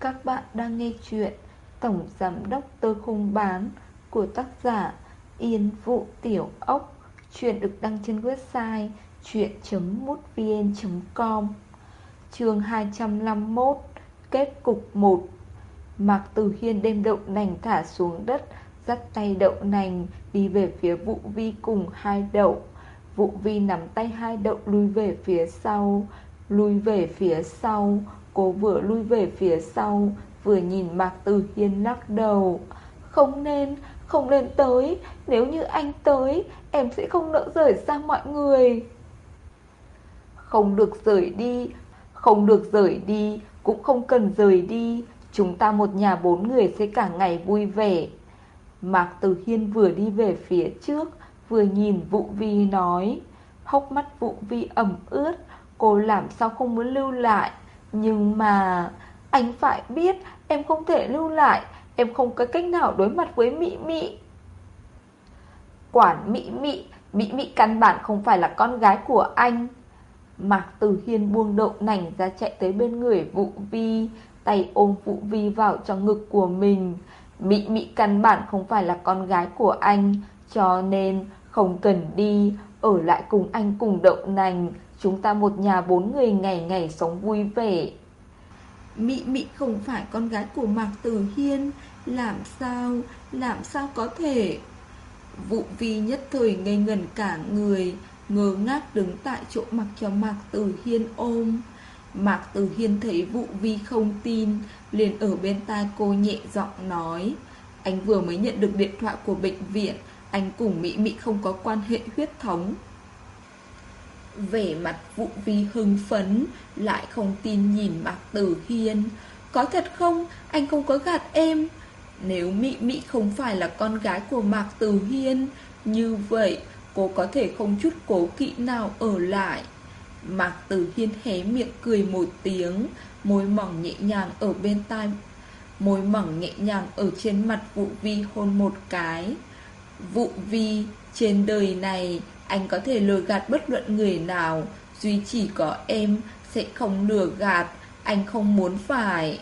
Các bạn đang nghe chuyện Tổng Giám Đốc tôi Không Bán của tác giả Yên Vũ Tiểu Ốc, Chuyện được đăng trên website chuyện.mútvn.com Chương 251 Kết cục 1 Mạc Tử Hiên đem đậu nành thả xuống đất, Dắt tay đậu nành đi về phía Vũ Vi cùng hai đậu. Vũ Vi nắm tay hai đậu lui về phía sau Lui về phía sau Cô vừa lui về phía sau Vừa nhìn Mạc Tử Hiên lắc đầu. Không nên, không nên tới. Nếu như anh tới Em sẽ không nỡ rời xa mọi người. Không được rời đi Không được rời đi Cũng không cần rời đi. Chúng ta một nhà bốn người sẽ cả ngày vui vẻ. Mạc Tử Hiên vừa đi về phía trước Vừa nhìn Vũ Vi nói Hốc mắt Vũ Vi ẩm ướt. Cô làm sao không muốn lưu lại? Nhưng mà Anh phải biết em không thể lưu lại, Em không có cách nào đối mặt với mỹ mỹ Quản mỹ mỹ mỹ mỹ căn bản không phải là con gái của anh. Mạc Tử Hiên buông đậu nành ra chạy tới bên người Vũ Vi, Tay ôm Vũ Vi vào trong ngực của mình. Mỹ mỹ căn bản không phải là con gái của anh, Cho nên không cần đi ở lại cùng anh cùng đậu nành Chúng ta một nhà bốn người ngày ngày sống vui vẻ. Mị Mị không phải con gái của Mạc Tử Hiên. Làm sao, làm sao có thể? Vụ vi nhất thời ngây ngần cả người Ngơ ngác đứng tại chỗ mặc cho Mạc Tử Hiên ôm. Mạc Tử Hiên thấy vụ vi không tin liền ở bên tai cô nhẹ giọng nói Anh vừa mới nhận được điện thoại của bệnh viện anh cùng Mỹ Mỹ không có quan hệ huyết thống. Vẻ mặt vụ vi hưng phấn, Lại không tin nhìn Mạc Tử Hiên. Có thật không? Anh không có gạt em. Nếu Mỹ Mỹ không phải là con gái của Mạc Tử Hiên, Như vậy cô có thể không chút cố kỵ nào ở lại. Mạc Tử Hiên hé miệng cười một tiếng, Môi mỏng nhẹ nhàng ở bên tai, Môi mỏng nhẹ nhàng ở trên mặt Vụ Vi hôn một cái. Vụ Vi trên đời này, anh có thể lừa gạt bất luận người nào. Duy chỉ có em Sẽ không lừa gạt. Anh không muốn phải.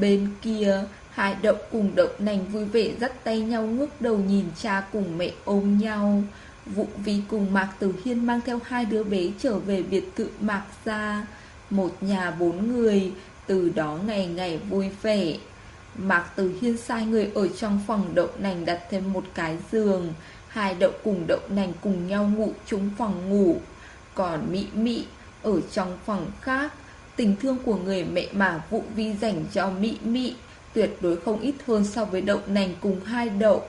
Bên kia, Hai đậu cùng đậu nành vui vẻ dắt tay nhau ngước đầu nhìn cha cùng mẹ ôm nhau. Vụ vi cùng Mạc Tử Hiên mang theo hai đứa bé trở về biệt thự Mạc ra Một nhà bốn người, Từ đó ngày ngày vui vẻ. Mạc Tử Hiên sai người ở trong phòng đậu nành đặt thêm một cái giường. Hai đậu cùng đậu nành cùng nhau ngủ chung phòng ngủ. Còn Mỹ Mỹ ở trong phòng khác, Tình thương của người mẹ mà vụ vi dành cho Mỹ Mỹ Tuyệt đối không ít hơn so với đậu nành cùng hai đậu.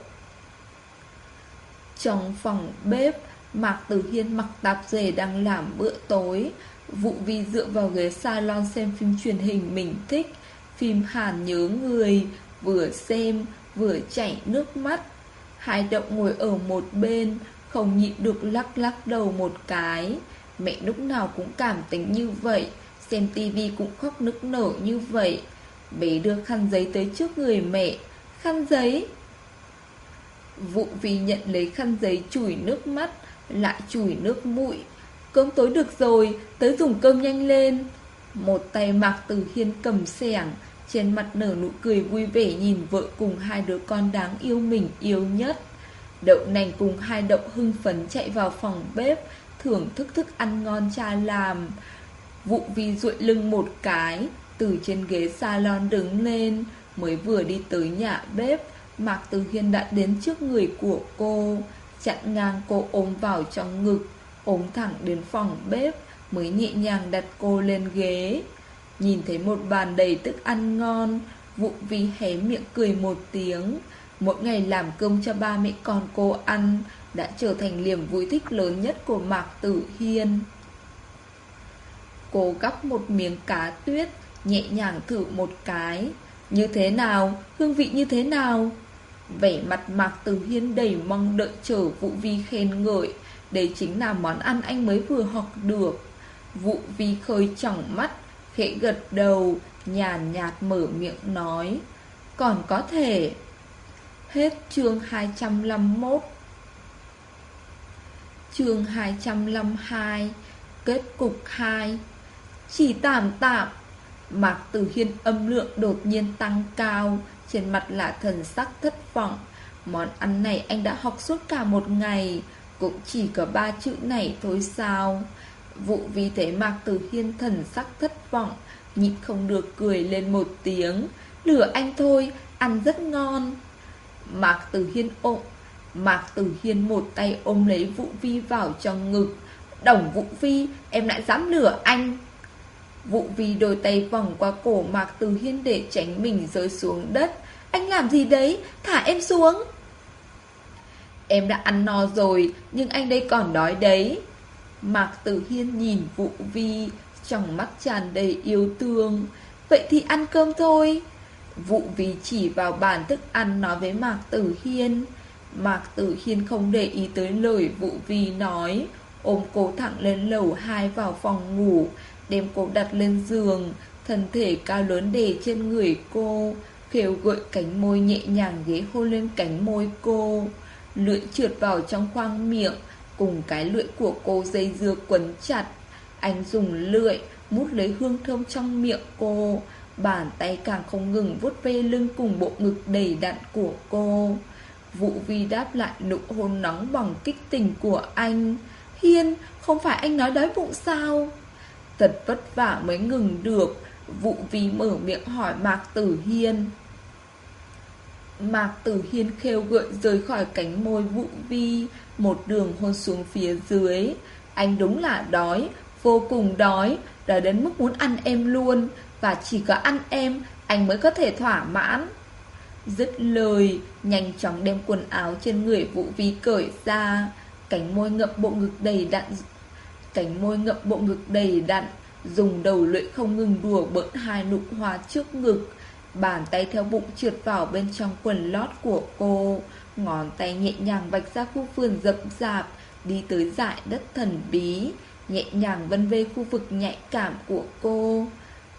Trong phòng bếp, Mạc Tử Hiên mặc tạp dề đang làm bữa tối. Vụ vi dựa vào ghế salon xem phim truyền hình mình thích. Phim Hàn nhớ người, Vừa xem, vừa chảy nước mắt. Hai động ngồi ở một bên, Không nhịn được lắc lắc đầu một cái. Mẹ lúc nào cũng cảm tính như vậy, Xem tivi cũng khóc nức nở như vậy. Bé đưa khăn giấy tới trước người mẹ. Khăn giấy? Vụ vì nhận lấy khăn giấy chùi nước mắt, Lại chùi nước mũi. Cơm tối được rồi, Tới dùng cơm nhanh lên. Một tay Mạc Từ Hiên cầm sẻng trên mặt nở nụ cười vui vẻ nhìn vợ cùng hai đứa con đáng yêu mình yêu nhất. Đậu nành cùng hai đậu hưng phấn chạy vào phòng bếp, Thưởng thức thức ăn ngon cha làm. Vụ vi duỗi lưng một cái, Từ trên ghế salon đứng lên, Mới vừa đi tới nhà bếp, Mạc Từ Hiên đã đến trước người của cô, Chặn ngang cô ôm vào trong ngực, Ôm thẳng đến phòng bếp, Mới nhẹ nhàng đặt cô lên ghế. Nhìn thấy một bàn đầy thức ăn ngon, Vụ vi hé miệng cười một tiếng. Mỗi ngày làm cơm cho ba mẹ con cô ăn Đã trở thành niềm vui thích lớn nhất của Mạc Tử Hiên. Cô gắp một miếng cá tuyết, Nhẹ nhàng thử một cái. Như thế nào? Hương vị như thế nào? Vẻ mặt Mạc Tử Hiên đầy mong đợi chờ Vụ Vi khen ngợi. Đây chính là món ăn anh mới vừa học được. Vụ Vi khơi tròng mắt khẽ gật đầu, nhàn nhạt mở miệng nói. Còn có thể. Hết chương 251 Chương 252 Kết cục 2 Chỉ tạm tạm Mạc Tử Hiên âm lượng đột nhiên tăng cao, trên mặt là thần sắc thất vọng. Món ăn này anh đã học suốt cả một ngày, cũng chỉ có ba chữ này thôi sao. Vụ vì thế Mạc Tử Hiên thần sắc thất vọng, nhịn không được cười lên một tiếng. Lửa anh thôi, ăn rất ngon. Mạc Tử Hiên ôm, Mạc Tử Hiên một tay ôm lấy Vũ Vi vào trong ngực. Đồng Vũ Vi, em lại dám lửa anh. Vũ Vi đôi tay vòng qua cổ Mạc Tử Hiên để tránh mình rơi xuống đất. Anh làm gì đấy? Thả em xuống. Em đã ăn no rồi, nhưng anh đây còn đói đấy. Mạc Tử Hiên nhìn Vũ Vi, trong mắt tràn đầy yêu thương. Vậy thì ăn cơm thôi. Vũ Vi chỉ vào bàn thức ăn nói với Mạc Tử Hiên. Mạc Tử Hiên không để ý tới lời Vũ Vi nói, ôm cô thẳng lên lầu 2 vào phòng ngủ, đem cô đặt lên giường, thân thể cao lớn để trên người cô, khều gợi cánh môi nhẹ nhàng ghế hôn lên cánh môi cô. Lưỡi trượt vào trong khoang miệng, cùng cái lưỡi của cô dây dưa quấn chặt. Anh dùng lưỡi, mút lấy hương thơm trong miệng cô, bàn tay càng không ngừng vuốt ve lưng cùng bộ ngực đầy đặn của cô. Vũ Vi đáp lại nụ hôn nóng bằng kích tình của anh. Hiên, không phải anh nói đói bụng sao? Thật vất vả mới ngừng được. Vũ Vi mở miệng hỏi Mạc Tử Hiên. Mạc Tử Hiên khêu gợi rời khỏi cánh môi Vũ Vi, một đường hôn xuống phía dưới. Anh đúng là đói, vô cùng đói, đã đến mức muốn ăn em luôn, và chỉ có ăn em, anh mới có thể thỏa mãn. Dứt lời, nhanh chóng đem quần áo trên người Vũ Vi cởi ra, cánh môi ngậm bộ ngực đầy đặn, cánh môi ngậm bộ ngực đầy đặn, dùng đầu lưỡi không ngừng đùa bỡn hai nụ hoa trước ngực, bàn tay theo bụng trượt vào bên trong quần lót của cô, ngón tay nhẹ nhàng vạch ra khu vườn rậm rạp, đi tới dải đất thần bí, nhẹ nhàng vân vê khu vực nhạy cảm của cô.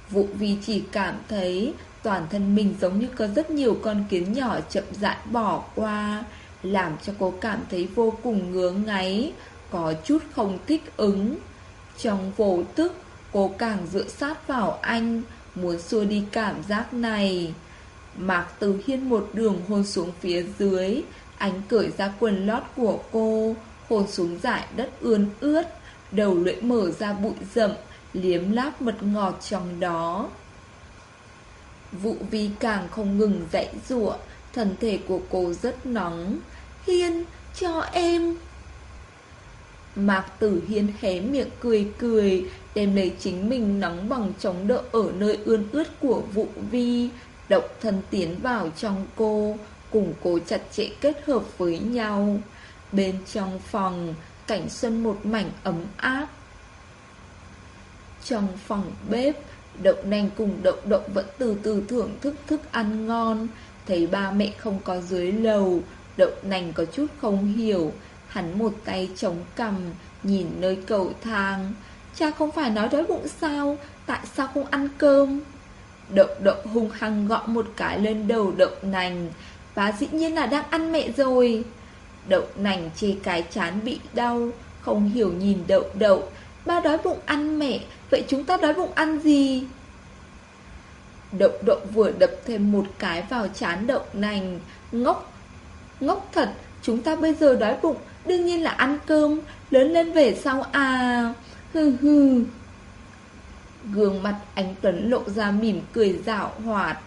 Vụ vì chỉ cảm thấy toàn thân mình giống như có rất nhiều con kiến nhỏ chậm rãi bỏ qua, làm cho cô cảm thấy vô cùng ngứa ngáy, có chút không thích ứng. Trong vô tức, cô càng dựa sát vào anh, muốn xua đi cảm giác này. Mạc Từ Hiên một đường hôn xuống phía dưới, ánh cởi ra quần lót của cô, hôn xuống dải đất ươn ướt, đầu lưỡi mở ra bụi rậm, liếm láp mật ngọt trong đó. Vụ vi càng không ngừng dãy rụa, thân thể của cô rất nóng. Hiên, cho em. Mạc Tử Hiên hé miệng cười cười, đem lấy chính mình nóng bằng chống đỡ ở nơi ươn ướt của vụ vi, động thân tiến vào trong cô, cùng cố chặt chẽ kết hợp với nhau. Bên trong phòng, cảnh xuân một mảnh ấm áp. Trong phòng bếp, Đậu nành cùng đậu đậu vẫn từ từ thưởng thức thức ăn ngon. Thấy ba mẹ không có dưới lầu Đậu nành có chút không hiểu. Hắn một tay chống cằm Nhìn nơi cầu thang. Cha không phải nói đói bụng sao? Tại sao không ăn cơm? Đậu đậu hung hăng gõ một cái lên đầu đậu nành. Và dĩ nhiên là đang ăn mẹ rồi. Đậu nành chê cái chán bị đau, Không hiểu nhìn đậu đậu. Ba đói bụng ăn mẹ, Vậy chúng ta đói bụng ăn gì? Đậu đậu vừa đập thêm một cái vào chán đậu nành. Ngốc Ngốc thật, Chúng ta bây giờ đói bụng, Đương nhiên là ăn cơm, Lớn lên về sau à. Hừ hừ. Gương mặt anh Tuấn lộ ra mỉm cười dạo hoạt.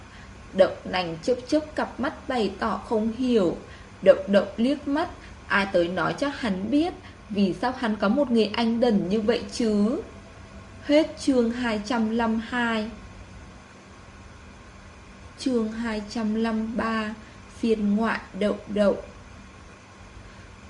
Đậu nành chớp chớp cặp mắt bày tỏ không hiểu. Đậu đậu liếc mắt, Ai tới nói cho hắn biết, Vì sao hắn có một người anh đần như vậy chứ? Hết chương 252 Chương 253 Phiên ngoại đậu đậu.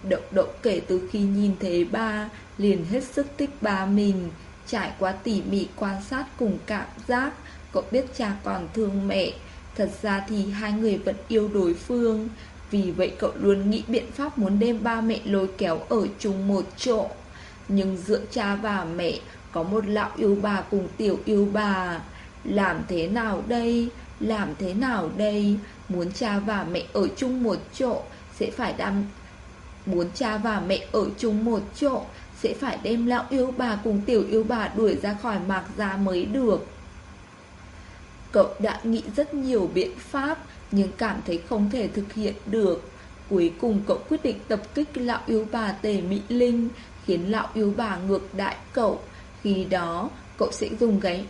Đậu đậu kể từ khi nhìn thấy ba, Liền hết sức thích ba mình. Trải qua tỉ mỉ quan sát cùng cảm giác, Cậu biết cha còn thương mẹ Thật ra thì hai người vẫn yêu đối phương Vì vậy cậu luôn nghĩ biện pháp muốn đem ba mẹ lôi kéo ở chung một chỗ Nhưng giữa cha và mẹ, có một lão yêu bà cùng tiểu yêu bà Làm thế nào đây? Làm thế nào đây? Muốn cha và mẹ ở chung một chỗ Sẽ phải đam Muốn cha và mẹ ở chung một chỗ sẽ phải đem lão yêu bà cùng tiểu yêu bà đuổi ra khỏi mạc gia mới được. Cậu đã nghĩ rất nhiều biện pháp, Nhưng cảm thấy không thể thực hiện được. Cuối cùng cậu quyết định tập kích lão yêu bà Tề Mỹ Linh, Khiến lão yêu bà ngược đại cậu. Khi đó, cậu sẽ dùng gáy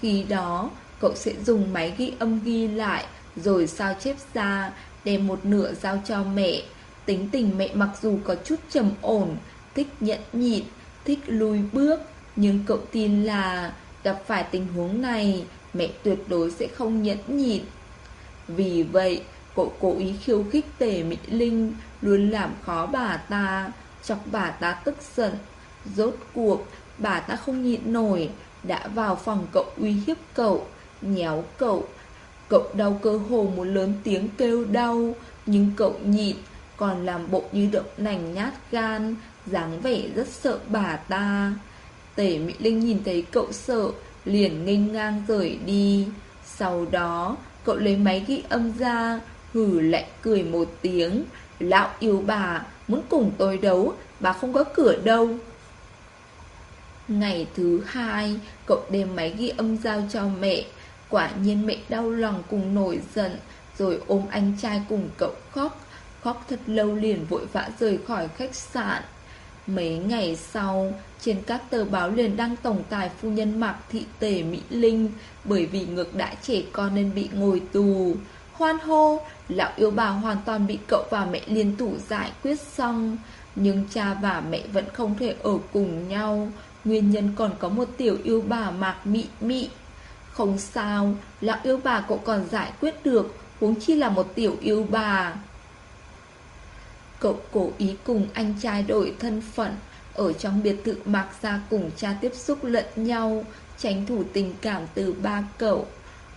Khi đó, cậu sẽ dùng máy ghi âm ghi lại, Rồi sao chép ra, Đem một nửa giao cho mẹ. Tính tình mẹ mặc dù có chút trầm ổn Thích nhẫn nhịn, Thích lùi bước. Nhưng cậu tin là Gặp phải tình huống này, Mẹ tuyệt đối sẽ không nhẫn nhịn. Vì vậy, Cậu cố ý khiêu khích tề Mỹ Linh, Luôn làm khó bà ta. Chọc bà ta tức giận. Rốt cuộc, bà ta không nhịn nổi, Đã vào phòng cậu uy hiếp cậu, Nhéo cậu. Cậu đau cơ hồ một lớn tiếng kêu đau, Nhưng cậu nhịn, Còn làm bộ như động nành nhát gan dáng vẻ rất sợ bà ta. Tể Mỹ Linh nhìn thấy cậu sợ, Liền nghênh ngang rời đi. Sau đó, cậu lấy máy ghi âm ra, Hử lại cười một tiếng. Lão yêu bà, Muốn cùng tôi đấu, Bà không có cửa đâu. Ngày thứ hai, Cậu đem máy ghi âm giao cho mẹ. Quả nhiên mẹ đau lòng cùng nổi giận, Rồi ôm anh trai cùng cậu khóc. Khóc thật lâu liền vội vã rời khỏi khách sạn. Mấy ngày sau, trên các tờ báo liền đăng tổng tài phu nhân Mạc Thị Tề Mỹ Linh bởi vì ngược đãi trẻ con nên bị ngồi tù. Hoan hô, lão yêu bà hoàn toàn bị cậu và mẹ liên thủ giải quyết xong. Nhưng cha và mẹ vẫn không thể ở cùng nhau. Nguyên nhân còn có một tiểu yêu bà Mạc mỹ mỹ Không sao, lão yêu bà cậu còn giải quyết được, huống chi là một tiểu yêu bà. Cậu cố ý cùng anh trai đổi thân phận. Ở trong biệt thự, Mạc ra cùng cha tiếp xúc lẫn nhau Tránh thủ tình cảm từ ba cậu.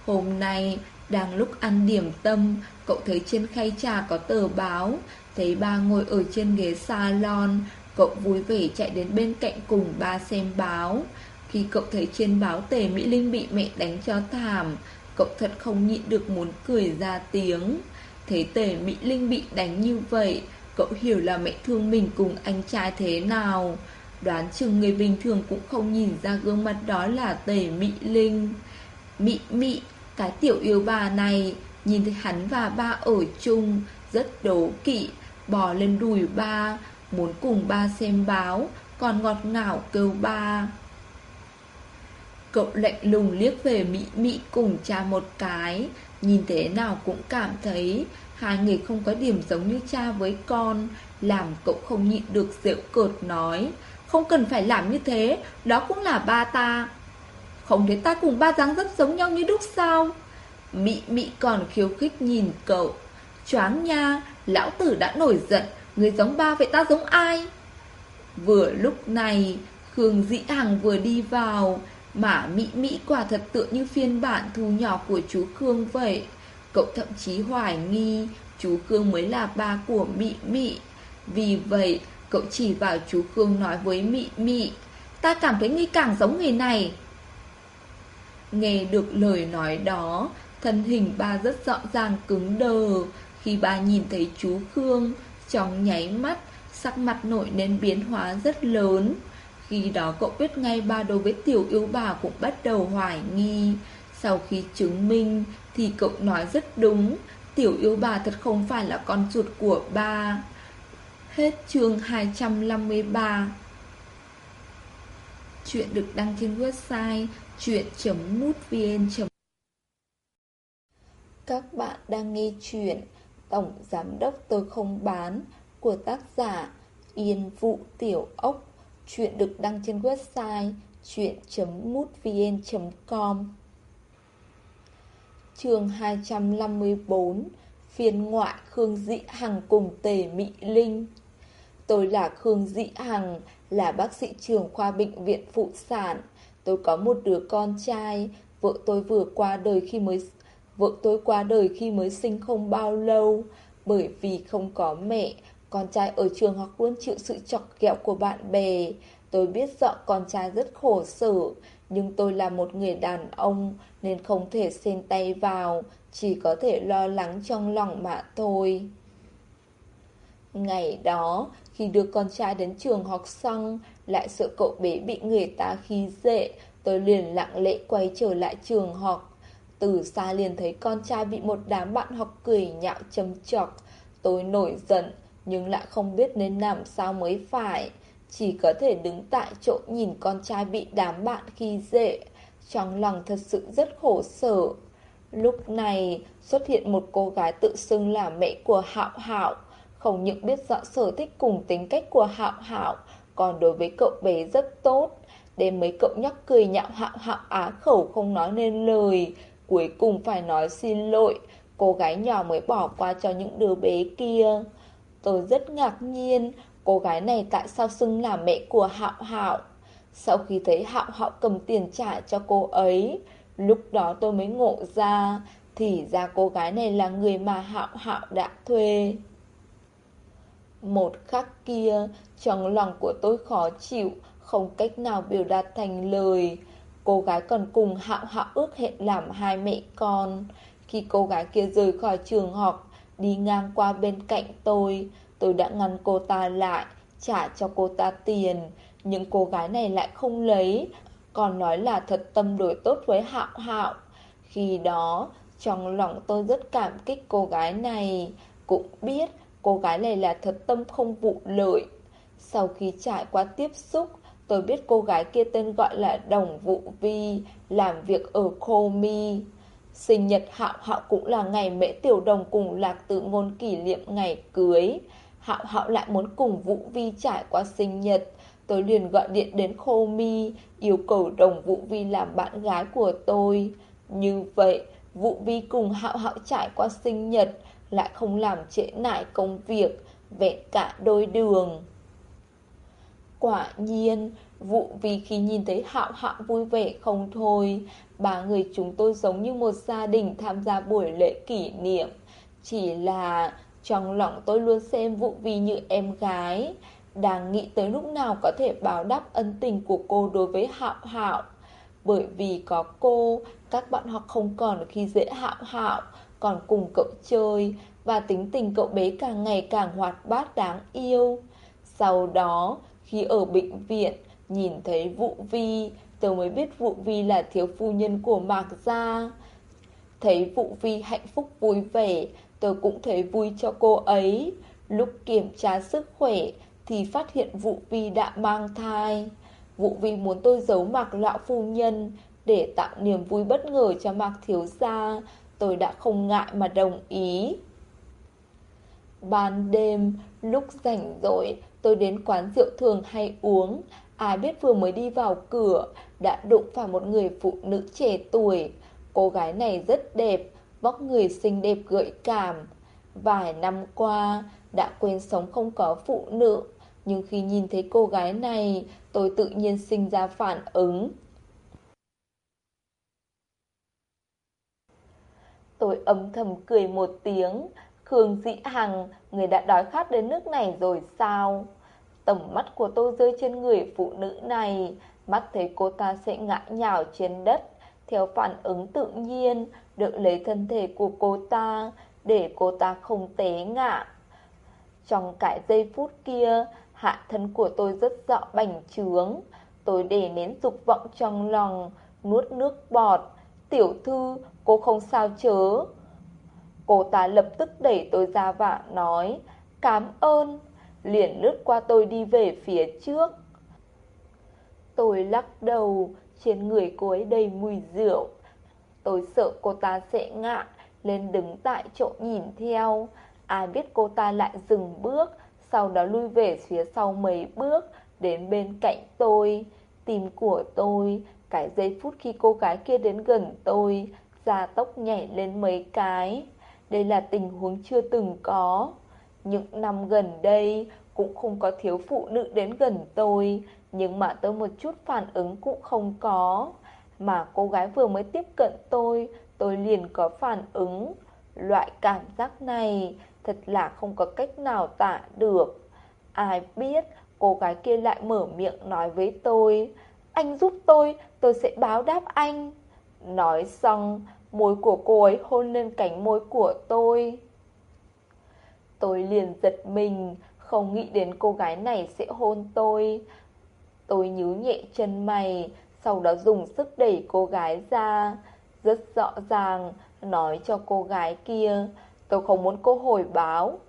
Hôm nay, đang lúc ăn điểm tâm, Cậu thấy trên khay trà có tờ báo. Thấy ba ngồi ở trên ghế salon, Cậu vui vẻ chạy đến bên cạnh cùng ba xem báo. Khi cậu thấy trên báo Tề Mỹ Linh bị mẹ đánh cho thảm, Cậu thật không nhịn được muốn cười ra tiếng. Thấy Tề Mỹ Linh bị đánh như vậy Cậu hiểu là mẹ thương mình cùng anh trai thế nào. Đoán chừng người bình thường cũng không nhìn ra gương mặt đó là tề Mỹ Linh. Mị mị, cái tiểu yêu bà này Nhìn thấy hắn và ba ở chung Rất đố kỵ Bò lên đùi ba Muốn cùng ba xem báo Còn ngọt ngào kêu ba. Cậu lạnh lùng liếc về Mỹ Mỹ cùng cha một cái Nhìn thế nào cũng cảm thấy Hai người không có điểm giống như cha với con, Làm cậu không nhịn được rượu cợt nói, Không cần phải làm như thế, Đó cũng là ba ta. Không thấy ta cùng ba dáng rất giống nhau như đúc sao? Mị mị còn khiêu khích nhìn cậu, Choáng nha, Lão tử đã nổi giận, Người giống ba vậy ta giống ai? Vừa lúc này, Khương Dĩ Hằng vừa đi vào, Mà Mỹ Mỹ quả thật tựa như phiên bản thu nhỏ của chú Khương vậy. Cậu thậm chí hoài nghi chú cương mới là ba của Mị Mị. Vì vậy, cậu chỉ vào chú cương nói với Mị Mị. Ta cảm thấy nghi càng giống người này. Nghe được lời nói đó, thân hình ba rất rõ ràng cứng đờ. Khi ba nhìn thấy chú cương trong nháy mắt, sắc mặt nổi nên biến hóa rất lớn. Khi đó cậu biết ngay ba đối với tiểu yêu bà cũng bắt đầu hoài nghi. Sau khi chứng minh thì cậu nói rất đúng, tiểu yêu bà thật không phải là con ruột của ba. Hết chương 253 Chuyện được đăng trên website chuyện.mútvn Các bạn đang nghe chuyện Tổng Giám Đốc Tôi Không Bán của tác giả Yên Vũ Tiểu Ốc. Chuyện được đăng trên website chuyện.mútvn.com chương 254 Phiên ngoại Khương Dĩ Hằng cùng Tề Mỹ Linh Tôi là Khương Dĩ Hằng, là bác sĩ trưởng khoa bệnh viện phụ sản. Tôi có một đứa con trai, vợ tôi vừa qua đời khi mới vợ tôi qua đời khi mới sinh không bao lâu. Bởi vì không có mẹ, con trai ở trường học luôn chịu sự chọc ghẹo của bạn bè. Tôi biết rõ con trai rất khổ sở, nhưng tôi là một người đàn ông nên không thể xen tay vào, chỉ có thể lo lắng trong lòng mà thôi. Ngày đó, khi đưa con trai đến trường học xong, lại sợ cậu bé bị người ta khi dễ, tôi liền lặng lẽ quay trở lại trường học. Từ xa liền thấy con trai bị một đám bạn học cười nhạo châm chọc. Tôi nổi giận, nhưng lại không biết nên làm sao mới phải. Chỉ có thể đứng tại chỗ nhìn con trai bị đám bạn khi dễ. Trong lòng thật sự rất khổ sở. Lúc này xuất hiện một cô gái tự xưng là mẹ của Hạo Hạo. Không những biết rõ sở thích cùng tính cách của Hạo Hạo, còn đối với cậu bé rất tốt. Đến mấy cậu nhóc cười nhạo Hạo Hạo á khẩu không nói nên lời, cuối cùng phải nói xin lỗi, cô gái nhỏ mới bỏ qua cho những đứa bé kia. Tôi rất ngạc nhiên, cô gái này tại sao xưng là mẹ của Hạo Hạo? Sau khi thấy Hạo Hạo cầm tiền trả cho cô ấy, lúc đó tôi mới ngộ ra, thì ra cô gái này là người mà Hạo Hạo đã thuê. Một khắc kia, trong lòng của tôi khó chịu, không cách nào biểu đạt thành lời. Cô gái còn cùng Hạo Hạo ước hẹn làm hai mẹ con. Khi cô gái kia rời khỏi trường học, đi ngang qua bên cạnh tôi, tôi đã ngăn cô ta lại, trả cho cô ta tiền. Nhưng cô gái này lại không lấy, còn nói là thật tâm đối tốt với Hạo Hạo. Khi đó, trong lòng tôi rất cảm kích cô gái này, cũng biết cô gái này là thật tâm không vụ lợi. Sau khi trải qua tiếp xúc, tôi biết cô gái kia tên gọi là Đồng vũ Vi, làm việc ở Khô Mi. Sinh nhật Hạo Hạo cũng là ngày mễ tiểu đồng cùng Lạc Tự Ngôn kỷ niệm ngày cưới. Hạo Hạo lại muốn cùng Vũ Vi trải qua sinh nhật. Tôi liền gọi điện đến Khô Mi, yêu cầu Đồng Vũ Vi làm bạn gái của tôi. Như vậy, Vũ Vi cùng Hạo Hạo trải qua sinh nhật, lại không làm trễ nải công việc, vẹn cả đôi đường. Quả nhiên, vụ vì khi nhìn thấy hạo hạo vui vẻ không thôi, ba người chúng tôi giống như một gia đình tham gia buổi lễ kỷ niệm. Chỉ là trong lòng tôi luôn xem Vũ Vi như em gái, đang nghĩ tới lúc nào có thể báo đáp ân tình của cô đối với hạo hạo. Bởi vì có cô, các bạn học không còn khi dễ hạo hạo, còn cùng cậu chơi, và tính tình cậu bé càng ngày càng hoạt bát đáng yêu. Sau đó, khi ở bệnh viện, nhìn thấy Vũ Vi, tôi mới biết Vũ Vi là thiếu phu nhân của Mạc Gia. Thấy Vũ Vi hạnh phúc vui vẻ, tôi cũng thấy vui cho cô ấy. Lúc kiểm tra sức khỏe thì phát hiện Vũ Vi đã mang thai. Vũ Vi muốn tôi giấu Mặc Lão Phu Nhân để tạo niềm vui bất ngờ cho Mạc Thiếu Gia. Tôi đã không ngại mà đồng ý. Ban đêm, lúc rảnh rỗi, tôi đến quán rượu thường hay uống. Ai biết vừa mới đi vào cửa, đã đụng phải một người phụ nữ trẻ tuổi. Cô gái này rất đẹp, vóc người xinh đẹp gợi cảm. Vài năm qua, đã quên sống không có phụ nữ. Nhưng khi nhìn thấy cô gái này, tôi tự nhiên sinh ra phản ứng. Tôi âm thầm cười một tiếng, Khương Dĩ Hằng, người đã đói khát đến nước này rồi sao? Tầm mắt của tôi rơi trên người phụ nữ này, mắt thấy cô ta sẽ ngã nhào trên đất, theo phản ứng tự nhiên, được lấy thân thể của cô ta, để cô ta không té ngã. Trong cái giây phút kia, hạ thân của tôi rất rõ bành trướng, tôi để nén dục vọng trong lòng, nuốt nước bọt. Tiểu thư, cô không sao chớ. Cô ta lập tức đẩy tôi ra và nói Cảm ơn Liền lướt qua tôi đi về phía trước Tôi lắc đầu Trên người cô ấy đầy mùi rượu Tôi sợ cô ta sẽ ngạ Lên đứng tại chỗ nhìn theo Ai biết cô ta lại dừng bước Sau đó lui về phía sau mấy bước Đến bên cạnh tôi Tim của tôi Cái giây phút khi cô gái kia đến gần tôi Da tóc nhảy lên mấy cái đây là tình huống chưa từng có. Những năm gần đây cũng không có thiếu phụ nữ đến gần tôi, nhưng mà tôi một chút phản ứng cũng không có. Mà cô gái vừa mới tiếp cận tôi, tôi liền có phản ứng. Loại cảm giác này thật là không có cách nào tả được. Ai biết cô gái kia lại mở miệng nói với tôi, anh giúp tôi, tôi sẽ báo đáp anh. Nói xong, Môi của cô ấy hôn lên cánh môi của tôi Tôi liền giật mình Không nghĩ đến cô gái này sẽ hôn tôi Tôi nhíu nhẹ chân mày sau đó dùng sức đẩy cô gái ra rất rõ ràng, nói cho cô gái kia, tôi không muốn cô hồi báo.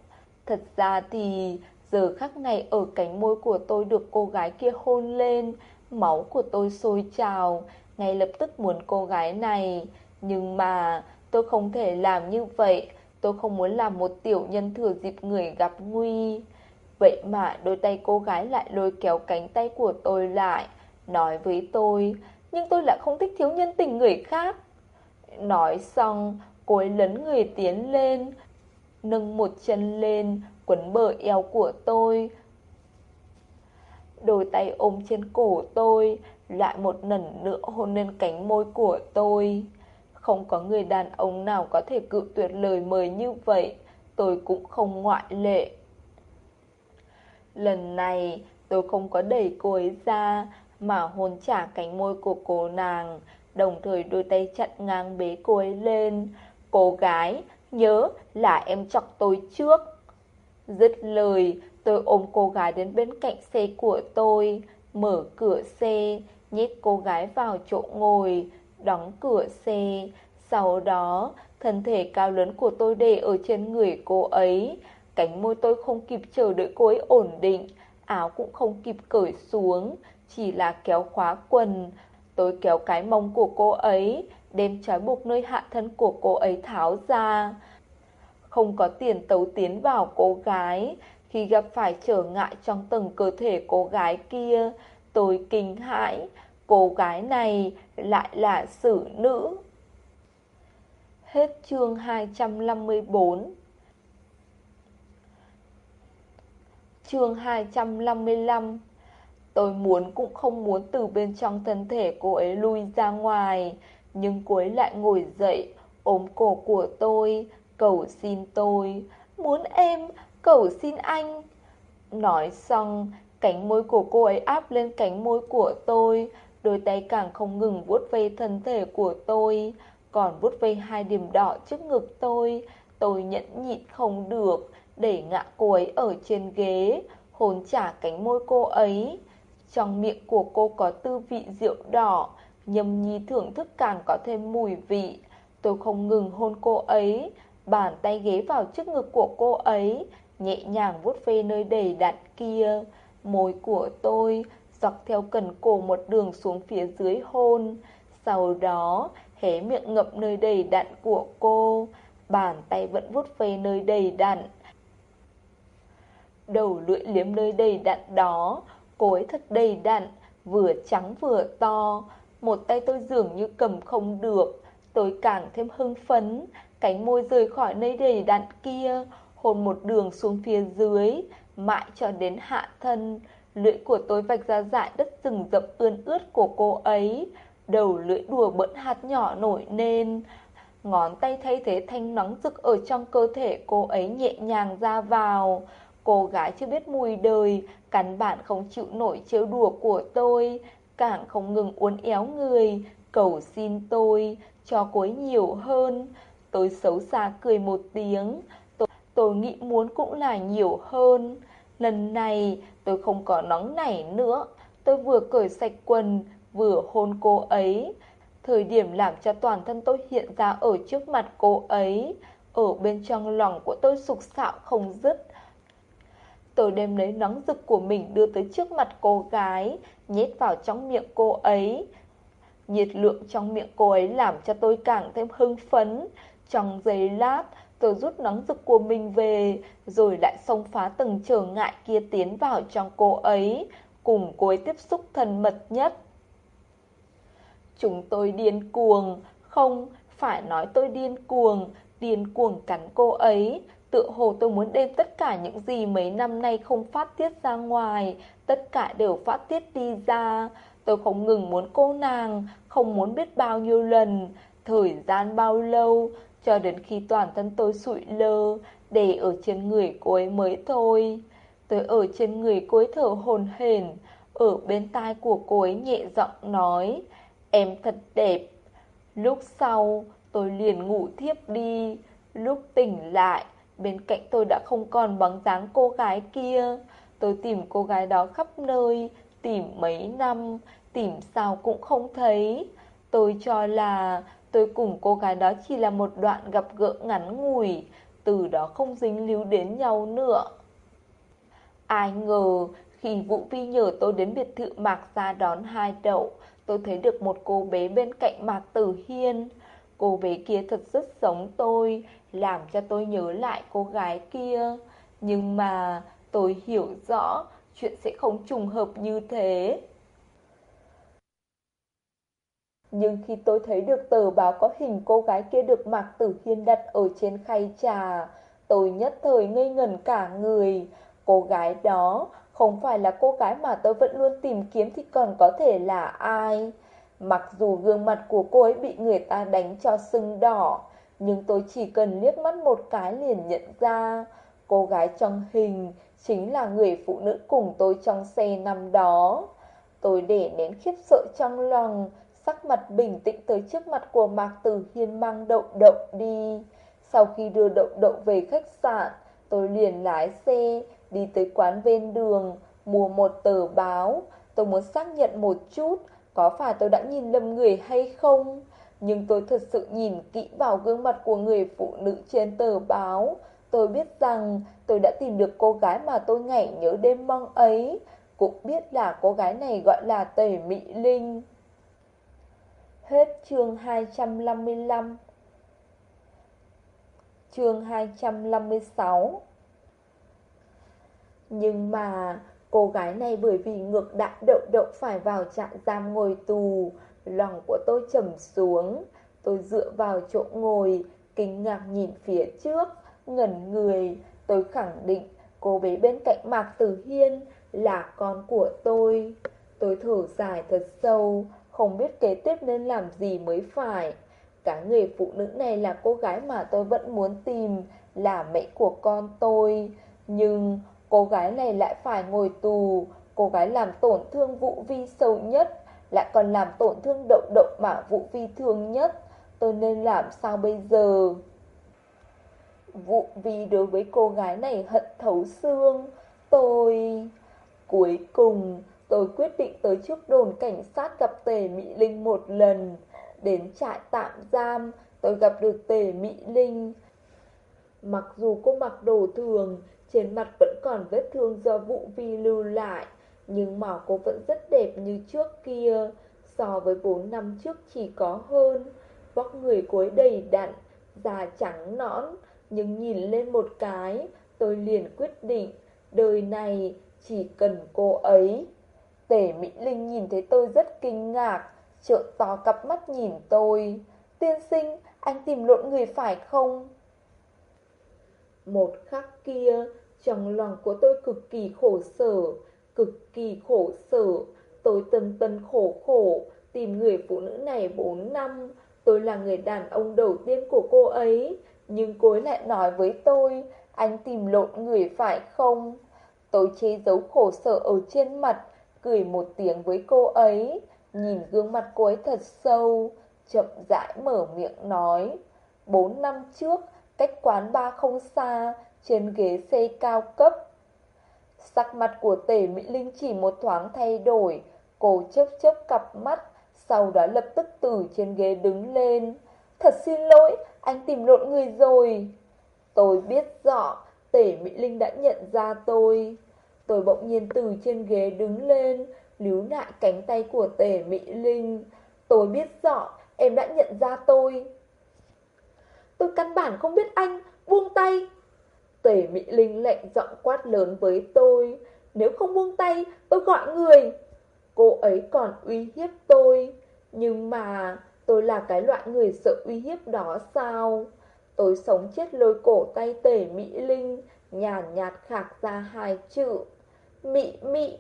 Thật ra thì giờ khắc này ở cánh môi của tôi được cô gái kia hôn lên, máu của tôi sôi trào, ngay lập tức muốn cô gái này. Nhưng mà tôi không thể làm như vậy, tôi không muốn làm một tiểu nhân thừa dịp người gặp nguy. Vậy mà đôi tay cô gái lại lôi kéo cánh tay của tôi lại, nói với tôi, nhưng tôi lại không thích thiếu nhân tình người khác. Nói xong, cô ấy lấn người tiến lên, nâng một chân lên, quấn bờ eo của tôi. Đôi tay ôm trên cổ tôi, lại một lần nữa hôn lên cánh môi của tôi. Không có người đàn ông nào có thể cự tuyệt lời mời như vậy, tôi cũng không ngoại lệ. Lần này, tôi không có đẩy cô ấy ra, mà hôn trả cánh môi của cô nàng, đồng thời đôi tay chặn ngang bế cô ấy lên. Cô gái, nhớ là em chọc tôi trước. Dứt lời, tôi ôm cô gái đến bên cạnh xe của tôi, mở cửa xe, nhét cô gái vào chỗ ngồi, đóng cửa xe. Sau đó, thân thể cao lớn của tôi để ở trên người cô ấy. Cánh môi tôi không kịp chờ đợi cô ấy ổn định, áo cũng không kịp cởi xuống, chỉ là kéo khóa quần. Tôi kéo cái mông của cô ấy, đem trói buộc nơi hạ thân của cô ấy tháo ra. Không có tiền tấu tiến vào cô gái, khi gặp phải trở ngại trong tầng cơ thể cô gái kia, tôi kinh hãi, cô gái này lại là xử nữ. Hết chương 254 Chương 255 Tôi muốn cũng không muốn từ bên trong thân thể cô ấy lui ra ngoài, nhưng cô ấy lại ngồi dậy, ôm cổ của tôi, cầu xin tôi, muốn em, cầu xin anh. Nói xong, cánh môi của cô ấy áp lên cánh môi của tôi, đôi tay càng không ngừng vuốt ve thân thể của tôi, còn vuốt ve hai điểm đỏ trước ngực tôi. Tôi nhẫn nhịn không được, để ngã cô ấy ở trên ghế, hôn trả cánh môi cô ấy. Trong miệng của cô có tư vị rượu đỏ, nhâm nhi thưởng thức càng có thêm mùi vị. Tôi không ngừng hôn cô ấy, bàn tay ghé vào trước ngực của cô ấy, nhẹ nhàng vuốt ve nơi đầy đặn kia. Môi của tôi dọc theo cần cổ một đường xuống phía dưới hôn. Sau đó, hé miệng ngậm nơi đầy đặn của cô, bàn tay vẫn vuốt ve nơi đầy đặn. Đầu lưỡi liếm nơi đầy đặn đó, cối thật đầy đặn, vừa trắng vừa to. Một tay tôi dường như cầm không được, tôi càng thêm hưng phấn, cánh môi rời khỏi nơi đầy đặn kia, hôn một đường xuống phía dưới, mãi cho đến hạ thân. Lưỡi của tôi vạch ra dại đất rừng rậm ươn ướt của cô ấy, đầu lưỡi đùa bỡn hạt nhỏ nổi lên. Ngón tay thay thế thanh nóng rực ở trong cơ thể cô ấy nhẹ nhàng ra vào. Cô gái chưa biết mùi đời, căn bản không chịu nổi trêu đùa của tôi, càng không ngừng uốn éo người, cầu xin tôi, cho cối nhiều hơn. Tôi xấu xa cười một tiếng, tôi, tôi nghĩ muốn cũng là nhiều hơn. Lần này tôi không có nóng nảy nữa, tôi vừa cởi sạch quần, vừa hôn cô ấy. Thời điểm làm cho toàn thân tôi hiện ra ở trước mặt cô ấy, ở bên trong lòng của tôi sục sạo không dứt, Tôi đem lấy nắng rực của mình đưa tới trước mặt cô gái, nhét vào trong miệng cô ấy. Nhiệt lượng trong miệng cô ấy làm cho tôi càng thêm hưng phấn. Trong giây lát, tôi rút nắng rực của mình về, rồi lại xông phá từng trở ngại kia tiến vào trong cô ấy, cùng cô ấy tiếp xúc thân mật nhất. Chúng tôi điên cuồng, không, phải nói tôi điên cuồng, điên cuồng cắn cô ấy, Tự hồ tôi muốn đem tất cả những gì mấy năm nay không phát tiết ra ngoài, tất cả đều phát tiết đi ra. Tôi không ngừng muốn cô nàng, không muốn biết bao nhiêu lần, thời gian bao lâu, cho đến khi toàn thân tôi sụi lơ, để ở trên người cô ấy mới thôi. Tôi ở trên người cô ấy thở hồn hển, ở bên tai của cô ấy nhẹ giọng nói, em thật đẹp. Lúc sau, tôi liền ngủ thiếp đi, lúc tỉnh lại, Bên cạnh tôi đã không còn bóng dáng cô gái kia Tôi tìm cô gái đó khắp nơi Tìm mấy năm Tìm sao cũng không thấy Tôi cho là Tôi cùng cô gái đó chỉ là một đoạn gặp gỡ ngắn ngủi, từ đó không dính líu đến nhau nữa. Ai ngờ, khi Vũ Vi nhờ tôi đến biệt thự Mạc ra đón hai đậu, tôi thấy được một cô bé bên cạnh Mạc Tử Hiên. Cô bé kia thật rất giống tôi, làm cho tôi nhớ lại cô gái kia. Nhưng mà tôi hiểu rõ chuyện sẽ không trùng hợp như thế. Nhưng khi tôi thấy được tờ báo có hình cô gái kia được Mạc Tử Hiên đặt ở trên khay trà, tôi nhất thời ngây ngẩn cả người. Cô gái đó không phải là cô gái mà tôi vẫn luôn tìm kiếm thì còn có thể là ai. Mặc dù gương mặt của cô ấy bị người ta đánh cho sưng đỏ, nhưng tôi chỉ cần liếc mắt một cái liền nhận ra. Cô gái trong hình chính là người phụ nữ cùng tôi trong xe năm đó. Tôi để nén khiếp sợ trong lòng, sắc mặt bình tĩnh tới trước mặt của Mạc Tử Hiên mang đậu đậu đi. Sau khi đưa đậu đậu về khách sạn, tôi liền lái xe, đi tới quán ven đường, mua một tờ báo. Tôi muốn xác nhận một chút, có phải tôi đã nhìn lầm người hay không? Nhưng tôi thật sự nhìn kỹ vào gương mặt của người phụ nữ trên tờ báo. Tôi biết rằng tôi đã tìm được cô gái mà tôi ngày nhớ đêm mong ấy. Cũng biết là cô gái này gọi là Tề Mỹ Linh. Hết chương 255 Chương 256 Nhưng mà cô gái này bởi vì ngược đại đậu đậu phải vào trại giam ngồi tù Lòng của tôi trầm xuống Tôi dựa vào chỗ ngồi Kinh ngạc nhìn phía trước Ngẩn người Tôi khẳng định cô bé bên cạnh Mạc Tử Hiên Là con của tôi Tôi thở dài thật sâu không biết kế tiếp nên làm gì mới phải. Cả người phụ nữ này là cô gái mà tôi vẫn muốn tìm, là mẹ của con tôi. Nhưng cô gái này lại phải ngồi tù, cô gái làm tổn thương Vũ Vi sâu nhất, lại còn làm tổn thương đậu đậu mà Vũ Vi thương nhất. Tôi nên làm sao bây giờ? Vũ Vi đối với cô gái này hận thấu xương. Tôi... Cuối cùng, Tôi quyết định tới trước đồn cảnh sát gặp Tề Mỹ Linh một lần. Đến trại tạm giam, tôi gặp được Tề Mỹ Linh. Mặc dù cô mặc đồ thường, trên mặt vẫn còn vết thương do vụ vi lưu lại, nhưng màu cô vẫn rất đẹp như trước kia, so với 4 năm trước chỉ có hơn. Vóc người cô ấy đầy đặn, da trắng nõn, nhưng nhìn lên một cái, tôi liền quyết định, đời này chỉ cần cô ấy. Tể Mỹ Linh nhìn thấy tôi rất kinh ngạc, trợn to cặp mắt nhìn tôi. Tiên sinh, anh tìm lộn người phải không? Một khắc kia, trong lòng của tôi cực kỳ khổ sở, cực kỳ khổ sở. Tôi tân tân khổ khổ, tìm người phụ nữ này 4 năm. Tôi là người đàn ông đầu tiên của cô ấy, nhưng cô ấy lại nói với tôi, anh tìm lộn người phải không? Tôi che giấu khổ sở ở trên mặt, cười một tiếng với cô ấy, nhìn gương mặt cô ấy thật sâu, chậm rãi mở miệng nói. Bốn năm trước, cách quán ba không xa, trên ghế xe cao cấp. Sắc mặt của tể Mỹ Linh chỉ một thoáng thay đổi, cô chớp chớp cặp mắt, sau đó lập tức từ trên ghế đứng lên. Thật xin lỗi, anh tìm lộn người rồi. Tôi biết rõ, tể Mỹ Linh đã nhận ra tôi. Tôi bỗng nhiên từ trên ghế đứng lên, líu lại cánh tay của tể Mỹ Linh. Tôi biết rõ, em đã nhận ra tôi. Tôi căn bản không biết anh, buông tay. Tề Mỹ Linh lệnh giọng quát lớn với tôi. Nếu không buông tay, tôi gọi người. Cô ấy còn uy hiếp tôi. Nhưng mà tôi là cái loại người sợ uy hiếp đó sao? Tôi sống chết lôi cổ tay tể Mỹ Linh, nhàn nhạt khạc ra hai chữ mị mị.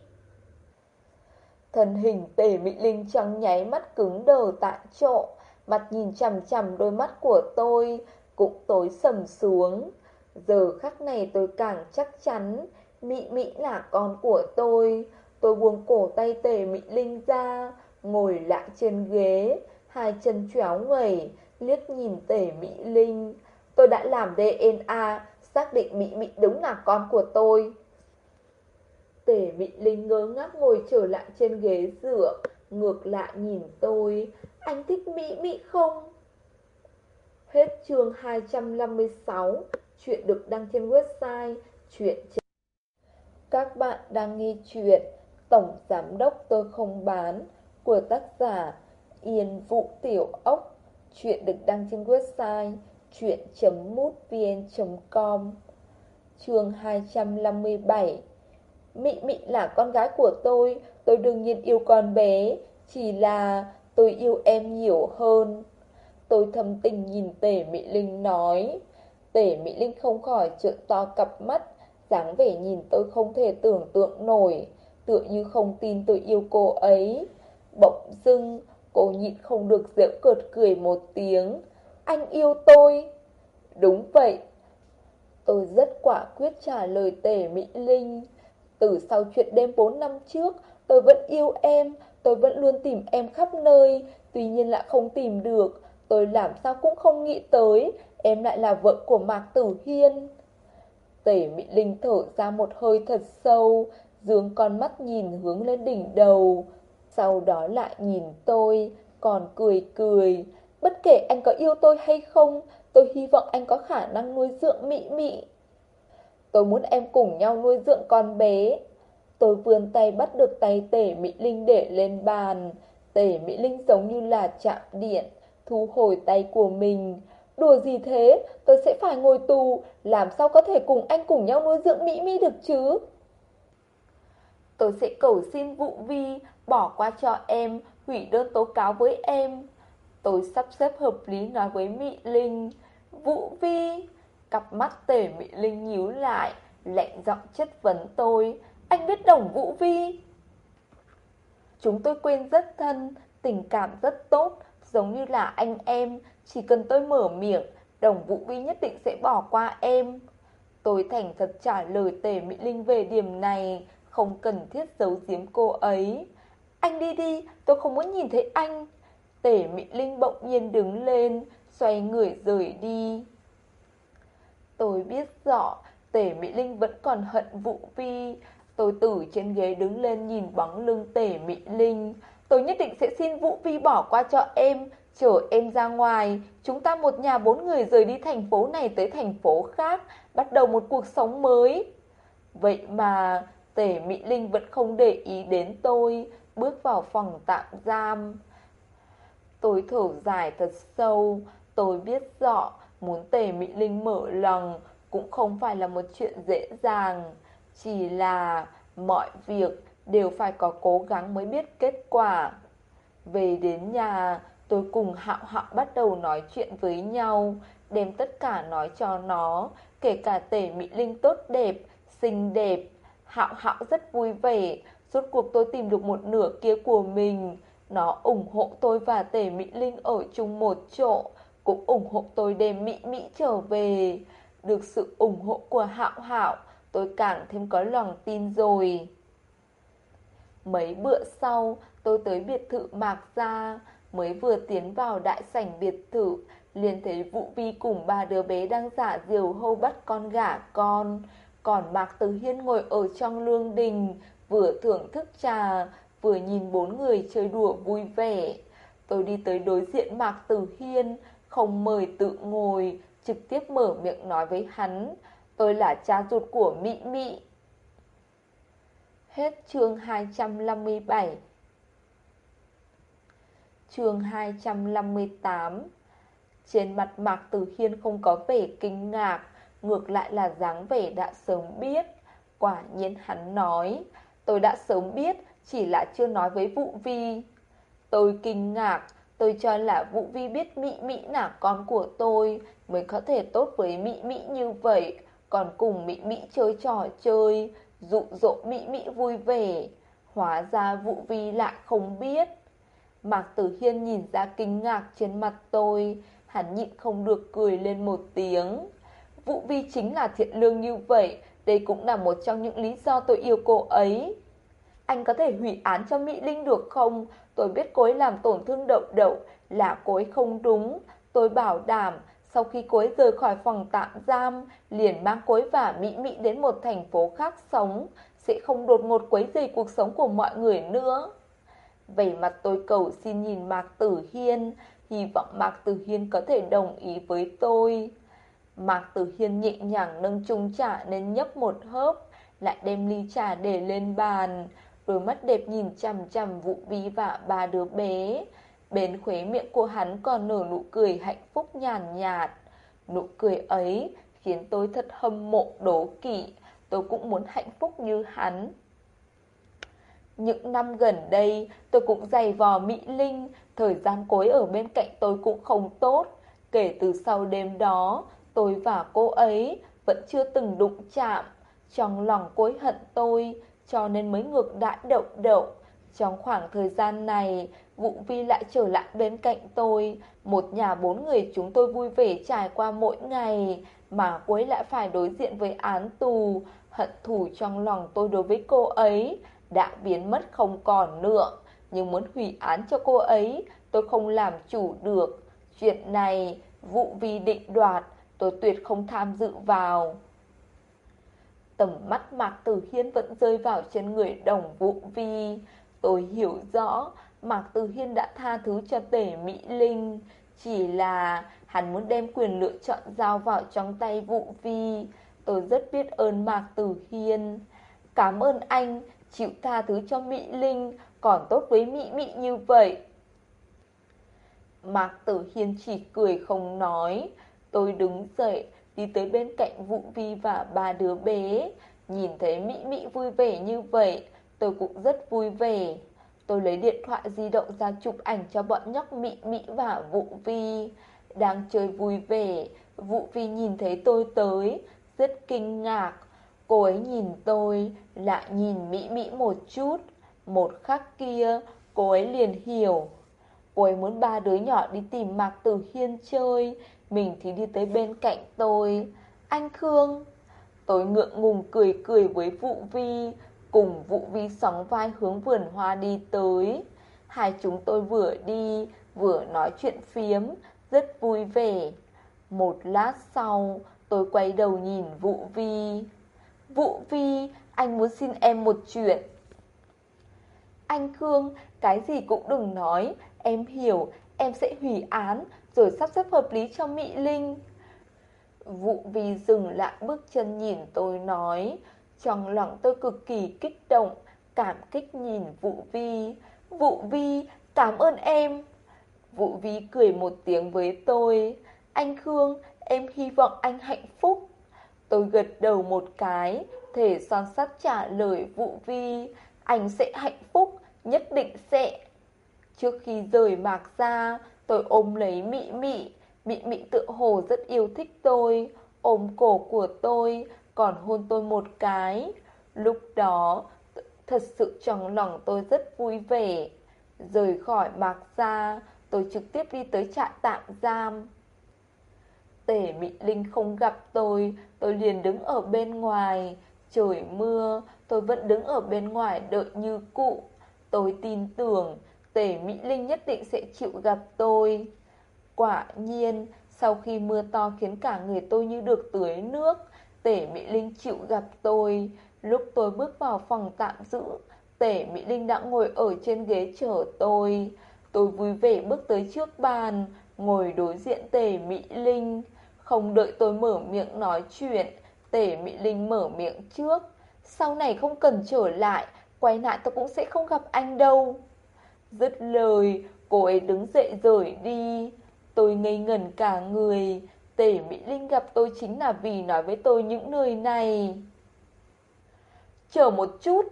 Thân hình tề Mỹ Linh trong nháy mắt cứng đờ tại chỗ, mặt nhìn chằm chằm đôi mắt của tôi, cũng tối sầm xuống. Giờ khắc này tôi càng chắc chắn, Mị Mị là con của tôi. Tôi buông cổ tay tề Mỹ Linh ra, ngồi lại trên ghế, hai chân chéo nguẩy, liếc nhìn tề Mỹ Linh. Tôi đã làm DNA, xác định Mỹ Mỹ đúng là con của tôi. Tể Mỹ Linh ngơ ngác ngồi trở lại trên ghế dựa, ngược lại nhìn tôi. Anh thích Mỹ Mỹ không? Hết chương 256, chuyện được đăng trên website chuyện Các bạn đang nghe chuyện Tổng Giám Đốc Tôi Không Bán của tác giả Yên Vũ Tiểu Ốc. Chuyện được đăng trên website chuyện.mútvn.com Chương 257 Mị Mị là con gái của tôi, tôi đương nhiên yêu con bé, chỉ là tôi yêu em nhiều hơn. Tôi thầm tình nhìn Tề Mỹ Linh nói. Tề Mỹ Linh không khỏi trợn to cặp mắt, dáng vẻ nhìn tôi không thể tưởng tượng nổi, tựa như không tin tôi yêu cô ấy. Bỗng dưng, cô nhịn không được giễu cợt cười một tiếng. Anh yêu tôi. Đúng vậy. Tôi rất quả quyết trả lời Tề Mỹ Linh. Từ sau chuyện đêm 4 năm trước, tôi vẫn yêu em, tôi vẫn luôn tìm em khắp nơi, tuy nhiên lại không tìm được. Tôi làm sao cũng không nghĩ tới, em lại là vợ của Mạc Tử Hiên. Tể Mỹ Linh thở ra một hơi thật sâu, dương con mắt nhìn hướng lên đỉnh đầu. Sau đó lại nhìn tôi, còn cười cười. Bất kể anh có yêu tôi hay không, tôi hy vọng anh có khả năng nuôi dưỡng Mỹ Mỹ. Tôi muốn em cùng nhau nuôi dưỡng con bé. Tôi vươn tay bắt được tay tể Mỹ Linh để lên bàn. Tể Mỹ Linh giống như là chạm điện, thu hồi tay của mình. Đùa gì thế, tôi sẽ phải ngồi tù, làm sao có thể cùng anh cùng nhau nuôi dưỡng Mỹ Mỹ được chứ? Tôi sẽ cầu xin Vũ Vi bỏ qua cho em, hủy đơn tố cáo với em. Tôi sắp xếp hợp lý nói với Mỹ Linh. Vũ Vi, cặp mắt tể Mỹ Linh nhíu lại, lạnh giọng chất vấn tôi. Anh biết đồng Vũ Vi. Chúng tôi quên rất thân, tình cảm rất tốt, giống như là anh em, chỉ cần tôi mở miệng, đồng Vũ Vi nhất định sẽ bỏ qua em. Tôi thành thật trả lời Tề Mỹ Linh về điểm này, không cần thiết giấu giếm cô ấy. Anh đi đi, tôi không muốn nhìn thấy anh. Tề Mỹ Linh bỗng nhiên đứng lên, xoay người rời đi. Tôi biết rõ, Tề Mỹ Linh vẫn còn hận Vũ Vi. Tôi từ trên ghế đứng lên nhìn bóng lưng tể Mỹ Linh. Tôi nhất định sẽ xin Vũ Vi bỏ qua cho em, chở em ra ngoài. Chúng ta một nhà bốn người rời đi thành phố này tới thành phố khác, bắt đầu một cuộc sống mới. Vậy mà tể Mỹ Linh vẫn không để ý đến tôi, bước vào phòng tạm giam. Tôi thở dài thật sâu, tôi biết rõ muốn Tề Mỹ Linh mở lòng cũng không phải là một chuyện dễ dàng. Chỉ là mọi việc đều phải có cố gắng mới biết kết quả. Về đến nhà, tôi cùng Hạo Hạo bắt đầu nói chuyện với nhau, đem tất cả nói cho nó, kể cả tể Mỹ Linh tốt đẹp, xinh đẹp. Hạo Hạo rất vui vẻ, suốt cuộc tôi tìm được một nửa kia của mình. Nó ủng hộ tôi và tể Mỹ Linh ở chung một chỗ, cũng ủng hộ tôi đem Mỹ Mỹ trở về. Được sự ủng hộ của Hạo Hạo, tôi càng thêm có lòng tin rồi. Mấy bữa sau, tôi tới biệt thự Mạc Gia, mới vừa tiến vào đại sảnh biệt thự, liền thấy Vũ Vi cùng ba đứa bé đang giả diều hâu bắt con gả con. Còn Mạc Tử Hiên ngồi ở trong lương đình, vừa thưởng thức trà, vừa nhìn bốn người chơi đùa vui vẻ. Tôi đi tới đối diện Mạc Tử Hiên, không mời tự ngồi, trực tiếp mở miệng nói với hắn. Tôi là cha ruột của Mỹ Mỹ. Hết chương 257 Chương 258 Trên mặt Mạc Tử Hiên không có vẻ kinh ngạc, Ngược lại là dáng vẻ đã sớm biết. Quả nhiên hắn nói, Tôi đã sớm biết, Chỉ là chưa nói với Vũ Vi. Tôi kinh ngạc, Tôi cho là Vũ Vi biết Mỹ Mỹ là con của tôi, Mới có thể tốt với Mỹ Mỹ như vậy. Còn cùng Mỹ Mỹ chơi trò chơi dụ dỗ Mỹ Mỹ vui vẻ. Hóa ra Vũ Vi lại không biết. Mạc Tử Hiên nhìn ra kinh ngạc trên mặt tôi, hắn nhịn không được cười lên một tiếng. Vũ Vi chính là thiện lương như vậy, đây cũng là một trong những lý do tôi yêu cô ấy. Anh có thể hủy án cho Mỹ Linh được không? Tôi biết cô ấy làm tổn thương đậu đậu, là cô ấy không đúng. Tôi bảo đảm, sau khi cô ấy rời khỏi phòng tạm giam, liền mang cô ấy và Mỹ Mỹ đến một thành phố khác sống, sẽ không đột ngột quấy rầy cuộc sống của mọi người nữa. Vậy mặt tôi cầu xin nhìn Mạc Tử Hiên, hy vọng Mạc Tử Hiên có thể đồng ý với tôi. Mạc Tử Hiên nhẹ nhàng nâng chung trà nên nhấp một hớp, lại đem ly trà để lên bàn. Đôi mắt đẹp nhìn chằm chằm vụ vi và ba đứa bé. Bên khuế miệng của hắn còn nở nụ cười hạnh phúc nhàn nhạt. Nụ cười ấy khiến tôi thật hâm mộ đố kỵ. Tôi cũng muốn hạnh phúc như hắn. Những năm gần đây, tôi cũng dày vò Mỹ Linh, thời gian cối ở bên cạnh tôi cũng không tốt. Kể từ sau đêm đó, tôi và cô ấy vẫn chưa từng đụng chạm. Trong lòng cối hận tôi, cho nên mới ngược đãi đậu đậu. Trong khoảng thời gian này, Vũ Vi lại trở lại bên cạnh tôi. Một nhà bốn người chúng tôi vui vẻ trải qua mỗi ngày, mà cuối lại phải đối diện với án tù. Hận thù trong lòng tôi đối với cô ấy đã biến mất không còn nữa. Nhưng muốn hủy án cho cô ấy, tôi không làm chủ được. Chuyện này, vũ vi định đoạt, tôi tuyệt không tham dự vào. Tầm mắt Mạc Tử Hiên vẫn rơi vào trên người đồng vũ vi. Tôi hiểu rõ, Mạc Tử Hiên đã tha thứ cho tể Mỹ Linh. Chỉ là hắn muốn đem quyền lựa chọn giao vào trong tay vụ vi. Tôi rất biết ơn Mạc Tử Hiên. Cảm ơn anh, chịu tha thứ cho Mỹ Linh, còn tốt với Mỹ Mỹ như vậy. Mạc Tử Hiên chỉ cười không nói. Tôi đứng dậy, đi tới bên cạnh Vũ Vi và ba đứa bé. Nhìn thấy Mỹ Mỹ vui vẻ như vậy, tôi cũng rất vui vẻ. Tôi lấy điện thoại di động ra chụp ảnh cho bọn nhóc Mỹ Mỹ và Vũ Vi. Đang chơi vui vẻ, Vũ Vi nhìn thấy tôi tới, rất kinh ngạc. Cô ấy nhìn tôi, lại nhìn Mỹ Mỹ một chút. Một khắc kia, cô ấy liền hiểu. Cô ấy muốn ba đứa nhỏ đi tìm Mạc Tử Hiên chơi, mình thì đi tới bên cạnh tôi. Anh Khương... Tôi ngượng ngùng cười cười với Vũ Vi, cùng Vũ Vi sóng vai hướng vườn hoa đi tới. Hai chúng tôi vừa đi, vừa nói chuyện phiếm, rất vui vẻ. Một lát sau, tôi quay đầu nhìn Vũ Vi. Vũ Vi, anh muốn xin em một chuyện. Anh Khương, cái gì cũng đừng nói, em hiểu, em sẽ hủy án, rồi sắp xếp hợp lý cho Mỹ Linh. Vũ Vi dừng lại bước chân nhìn tôi nói, trong lòng tôi cực kỳ kích động, cảm kích nhìn Vũ Vi. Vũ Vi, cảm ơn em. Vũ Vi cười một tiếng với tôi. Anh Khương, em hy vọng anh hạnh phúc. Tôi gật đầu một cái, thể son sắt trả lời Vũ Vi. Anh sẽ hạnh phúc, nhất định sẽ. Trước khi rời mạc ra, tôi ôm lấy Mị Mị. Mị Mị tự hồ rất yêu thích tôi, ôm cổ của tôi, còn hôn tôi một cái. Lúc đó, thật sự trong lòng tôi rất vui vẻ. Rời khỏi mạc ra, tôi trực tiếp đi tới trại tạm giam. Tể Mỹ Linh không gặp tôi, tôi liền đứng ở bên ngoài. Trời mưa, tôi vẫn đứng ở bên ngoài đợi như cũ. Tôi tin tưởng, Tể Mỹ Linh nhất định sẽ chịu gặp tôi. Quả nhiên, sau khi mưa to khiến cả người tôi như được tưới nước, Tể Mỹ Linh chịu gặp tôi. Lúc tôi bước vào phòng tạm giữ, Tể Mỹ Linh đã ngồi ở trên ghế chờ tôi. Tôi vui vẻ bước tới trước bàn, ngồi đối diện Tể Mỹ Linh. Không đợi tôi mở miệng nói chuyện, Tể Mỹ Linh mở miệng trước. Sau này không cần trở lại, quay lại tôi cũng sẽ không gặp anh đâu. Dứt lời, cô ấy đứng dậy rời đi. Tôi ngây ngẩn cả người. Tề Mỹ Linh gặp tôi chính là vì nói với tôi những lời này. Chờ một chút.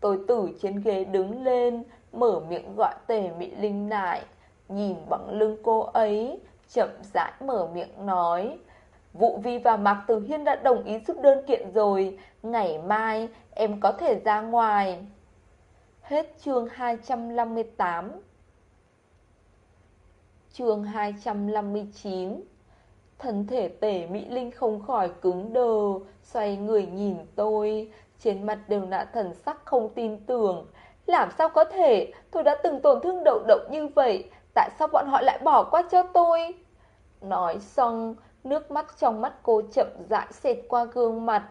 Tôi từ trên ghế đứng lên, mở miệng gọi Tề Mỹ Linh lại. Nhìn bằng lưng cô ấy, chậm rãi mở miệng nói. Vụ Vi và Mạc Tử Hiên đã đồng ý giúp đơn kiện rồi. Ngày mai em có thể ra ngoài. Hết chương 258 chương 259 Thân thể tể Mỹ Linh không khỏi cứng đờ, xoay người nhìn tôi, trên mặt đều là thần sắc không tin tưởng. Làm sao có thể, tôi đã từng tổn thương đậu đậu như vậy, tại sao bọn họ lại bỏ qua cho tôi? Nói xong, nước mắt trong mắt cô chậm rãi xẹt qua gương mặt.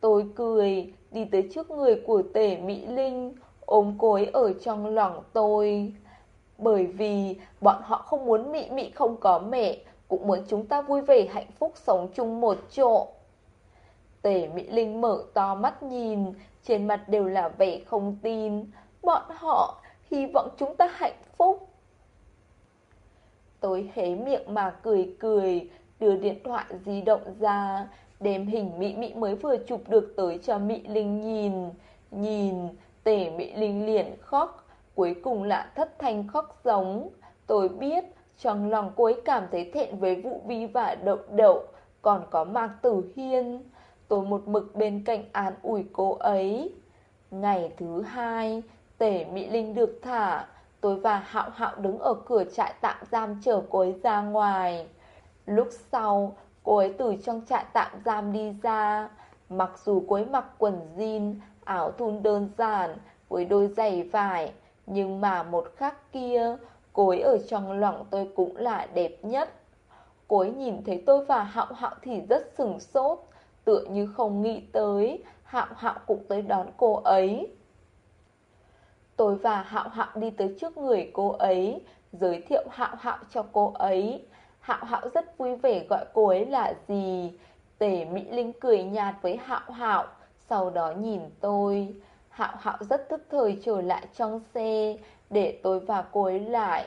Tôi cười, đi tới trước người của tể Mỹ Linh, ôm cô ấy ở trong lòng tôi. Bởi vì bọn họ không muốn mỹ mỹ không có mẹ, cũng muốn chúng ta vui vẻ hạnh phúc sống chung một chỗ. Tề Mỹ Linh mở to mắt nhìn, trên mặt đều là vẻ không tin. Bọn họ hy vọng chúng ta hạnh phúc. Tôi hé miệng mà cười cười, đưa điện thoại di động ra, đem hình Mỹ Mỹ mới vừa chụp được tới cho Mỹ Linh nhìn. Nhìn, tề Mỹ Linh liền khóc, cuối cùng là thất thanh khóc giống. Tôi biết, trong lòng cô ấy cảm thấy thẹn với vụ vi và đậu đậu, còn có Mạc Tử Hiên. Tôi một mực bên cạnh an ủi cô ấy. Ngày thứ hai, tể Mỹ Linh được thả, tôi và Hạo Hạo đứng ở cửa trại tạm giam chờ cô ấy ra ngoài. Lúc sau, cô ấy từ trong trại tạm giam đi ra. Mặc dù cô ấy mặc quần jean, áo thun đơn giản, với đôi giày vải, nhưng mà một khắc kia, cô ấy ở trong lòng tôi cũng là đẹp nhất. Cô ấy nhìn thấy tôi và Hạo Hạo thì rất sừng sốt, tựa như không nghĩ tới, Hạo Hạo cũng tới đón cô ấy. Tôi và Hạo Hạo đi tới trước người cô ấy, giới thiệu Hạo Hạo cho cô ấy. Hạo Hạo rất vui vẻ gọi cô ấy là gì. Tề Mỹ Linh cười nhạt với Hạo Hạo, sau đó nhìn tôi. Hạo Hạo rất tức thời trở lại trong xe, để tôi và cô ấy lại.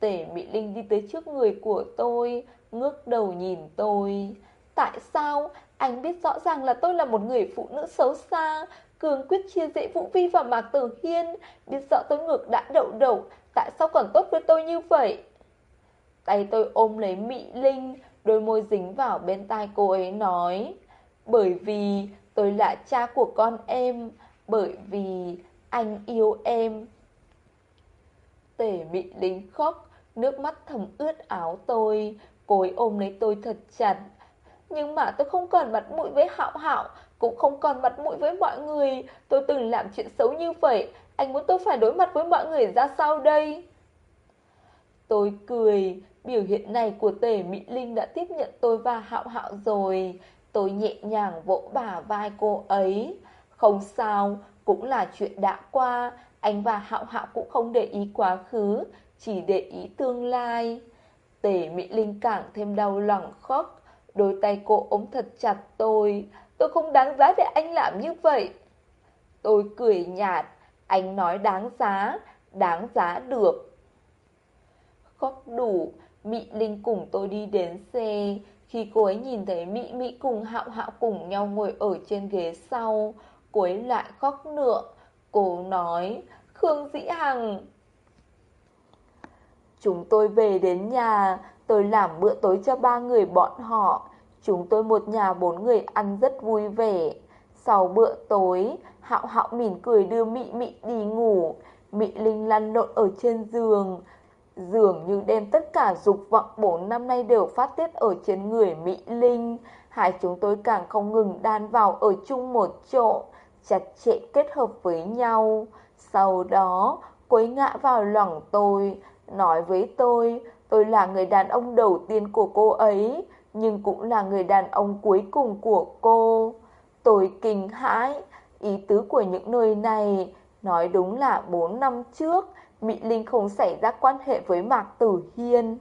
Tể Mỹ Linh đi tới trước người của tôi, ngước đầu nhìn tôi. Tại sao anh biết rõ ràng là tôi là một người phụ nữ xấu xa, cường quyết chia rẽ Vũ Vi và Mạc Tử Hiên, biết rõ tôi ngược đã đậu đậu, tại sao còn tốt với tôi như vậy? Tay tôi ôm lấy Mỹ Linh, đôi môi dính vào bên tai cô ấy nói, bởi vì tôi là cha của con em, bởi vì anh yêu em. Tể Mỹ Linh khóc, nước mắt thấm ướt áo tôi, cô ấy ôm lấy tôi thật chặt, nhưng mà tôi không còn mặt mũi với Hạo Hạo, cũng không còn mặt mũi với mọi người. Tôi từng làm chuyện xấu như vậy, anh muốn tôi phải đối mặt với mọi người ra sao đây? Tôi cười, biểu hiện này của tể Mỹ Linh đã tiếp nhận tôi và Hạo Hạo rồi. Tôi nhẹ nhàng vỗ bả vai cô ấy. Không sao, cũng là chuyện đã qua, anh và Hạo Hạo cũng không để ý quá khứ, chỉ để ý tương lai. Tề Mỹ Linh càng thêm đau lòng khóc, Đôi tay cô ôm thật chặt tôi. Tôi không đáng giá để anh làm như vậy. Tôi cười nhạt. Anh nói đáng giá. Đáng giá được. Khóc đủ. mỹ Linh cùng tôi đi đến xe. Khi cô ấy nhìn thấy mỹ mỹ cùng Hạo Hạo cùng nhau ngồi ở trên ghế sau, cô ấy lại khóc nữa. Cô nói, Khương Dĩ Hằng. Chúng tôi về đến nhà, tôi làm bữa tối cho ba người bọn họ. Chúng tôi một nhà bốn người ăn rất vui vẻ. Sau bữa tối, Hạo Hạo mỉm cười đưa Mị Mị đi ngủ. Mị Linh lăn lộn ở trên giường. Dường như đem tất cả dục vọng bốn năm nay đều phát tiết ở trên người Mỹ Linh. Hai chúng tôi càng không ngừng đan vào ở chung một chỗ, chặt chẽ kết hợp với nhau. Sau đó, cô ấy ngã vào lòng tôi, nói với tôi, tôi là người đàn ông đầu tiên của cô ấy nhưng cũng là người đàn ông cuối cùng của cô. Tôi kinh hãi, ý tứ của những nơi này, nói đúng là 4 năm trước, Mỹ Linh không xảy ra quan hệ với Mạc Tử Hiên.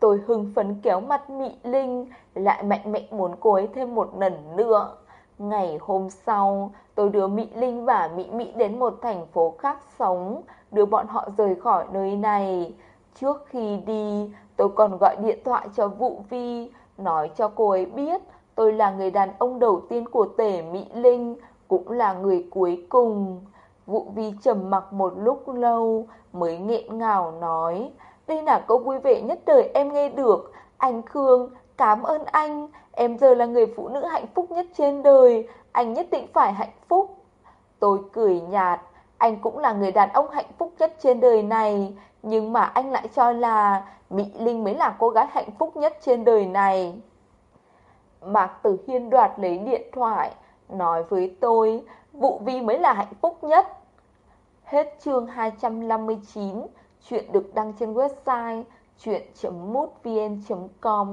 Tôi hưng phấn kéo mặt Mỹ Linh, lại mạnh mẽ muốn cô ấy thêm một lần nữa. Ngày hôm sau, tôi đưa Mỹ Linh và Mỹ Mỹ đến một thành phố khác sống, đưa bọn họ rời khỏi nơi này. Trước khi đi, tôi còn gọi điện thoại cho Vũ Vi, nói cho cô ấy biết tôi là người đàn ông đầu tiên của tể Mỹ Linh, cũng là người cuối cùng. Vũ Vi trầm mặc một lúc lâu mới nghẹn ngào nói, đây là câu vui vẻ nhất đời em nghe được. Anh Khương, cảm ơn anh, em giờ là người phụ nữ hạnh phúc nhất trên đời, anh nhất định phải hạnh phúc. Tôi cười nhạt, anh cũng là người đàn ông hạnh phúc nhất trên đời này, nhưng mà anh lại cho là Mỹ Linh mới là cô gái hạnh phúc nhất trên đời này. Mạc Tử Hiên đoạt lấy điện thoại, nói với tôi, vụ vi mới là hạnh phúc nhất. Hết chương 259, chuyện được đăng trên website chuyện.mútvn.com